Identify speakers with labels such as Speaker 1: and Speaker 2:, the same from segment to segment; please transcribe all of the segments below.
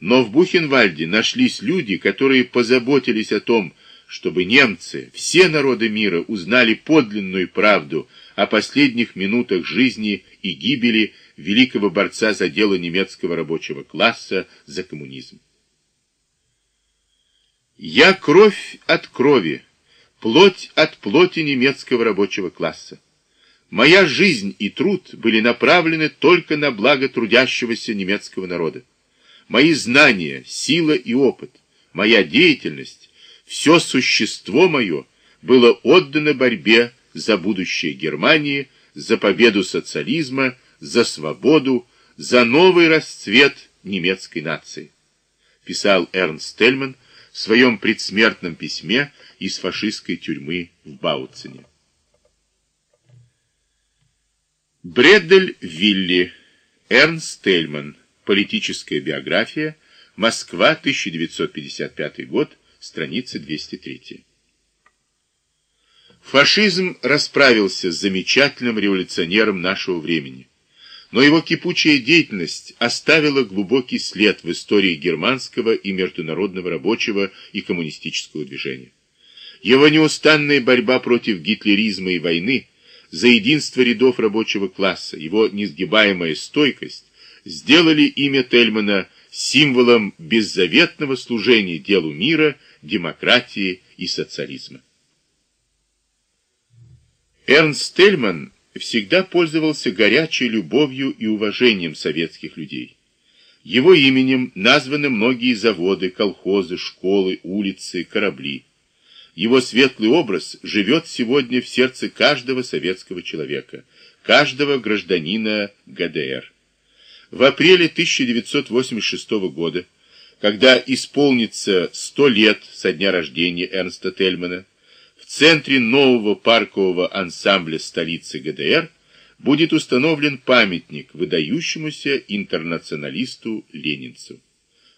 Speaker 1: Но в Бухенвальде нашлись люди, которые позаботились о том, чтобы немцы, все народы мира узнали подлинную правду о последних минутах жизни и гибели великого борца за дело немецкого рабочего класса за коммунизм. Я кровь от крови, плоть от плоти немецкого рабочего класса. Моя жизнь и труд были направлены только на благо трудящегося немецкого народа. Мои знания, сила и опыт, моя деятельность, все существо мое было отдано борьбе за будущее Германии, за победу социализма, за свободу, за новый расцвет немецкой нации. Писал Эрнст Тельман в своем предсмертном письме из фашистской тюрьмы в Бауцине. Бредель Вилли, Эрнст Тельман, политическая биография, Москва, 1955 год, страница 203. Фашизм расправился с замечательным революционером нашего времени, но его кипучая деятельность оставила глубокий след в истории германского и международного рабочего и коммунистического движения. Его неустанная борьба против гитлеризма и войны за единство рядов рабочего класса, его несгибаемая стойкость сделали имя Тельмана символом беззаветного служения делу мира, демократии и социализма. Эрнст Тельман всегда пользовался горячей любовью и уважением советских людей. Его именем названы многие заводы, колхозы, школы, улицы, корабли. Его светлый образ живет сегодня в сердце каждого советского человека, каждого гражданина ГДР. В апреле 1986 года, когда исполнится 100 лет со дня рождения Эрнста Тельмана, в центре нового паркового ансамбля столицы ГДР будет установлен памятник выдающемуся интернационалисту Ленинцу.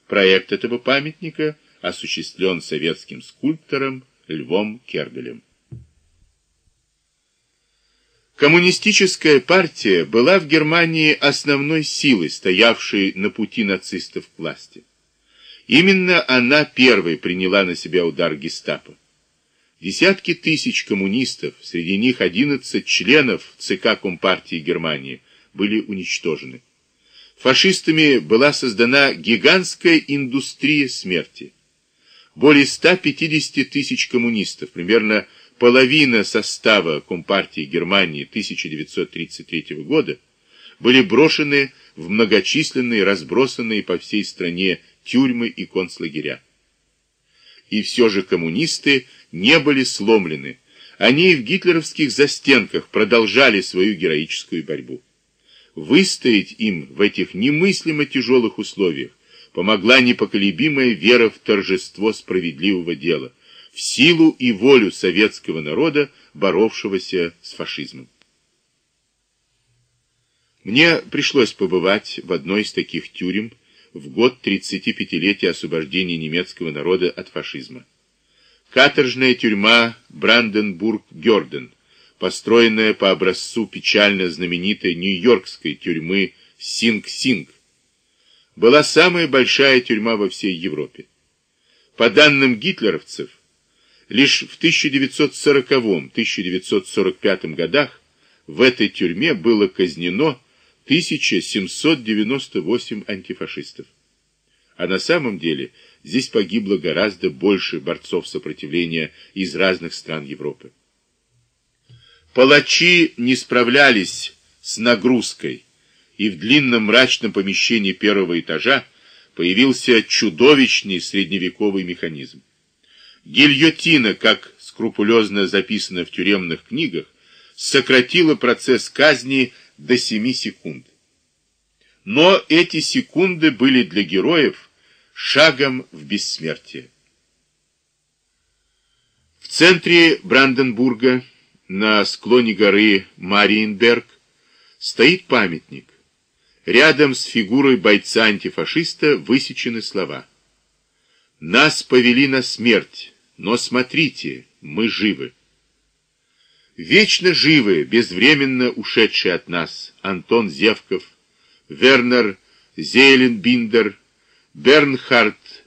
Speaker 1: Проект этого памятника осуществлен советским скульптором Львом Кергелем. Коммунистическая партия была в Германии основной силой, стоявшей на пути нацистов к власти. Именно она первой приняла на себя удар гестапо. Десятки тысяч коммунистов, среди них 11 членов ЦК Компартии Германии, были уничтожены. Фашистами была создана гигантская индустрия смерти более 150 тысяч коммунистов, примерно половина состава Компартии Германии 1933 года, были брошены в многочисленные, разбросанные по всей стране тюрьмы и концлагеря. И все же коммунисты не были сломлены. Они в гитлеровских застенках продолжали свою героическую борьбу. Выстоять им в этих немыслимо тяжелых условиях помогла непоколебимая вера в торжество справедливого дела, в силу и волю советского народа, боровшегося с фашизмом. Мне пришлось побывать в одной из таких тюрем в год 35-летия освобождения немецкого народа от фашизма. Каторжная тюрьма Бранденбург-Гёрден, построенная по образцу печально знаменитой нью-йоркской тюрьмы Синг-Синг, была самая большая тюрьма во всей Европе. По данным гитлеровцев, лишь в 1940-1945 годах в этой тюрьме было казнено 1798 антифашистов. А на самом деле здесь погибло гораздо больше борцов сопротивления из разных стран Европы. Палачи не справлялись с нагрузкой, и в длинном мрачном помещении первого этажа появился чудовищный средневековый механизм. Гильотина, как скрупулезно записано в тюремных книгах, сократила процесс казни до 7 секунд. Но эти секунды были для героев шагом в бессмертие. В центре Бранденбурга, на склоне горы Мариенберг, стоит памятник, Рядом с фигурой бойца-антифашиста высечены слова. «Нас повели на смерть, но смотрите, мы живы». Вечно живы, безвременно ушедшие от нас Антон Зевков, Вернер Зейленбиндер, Бернхард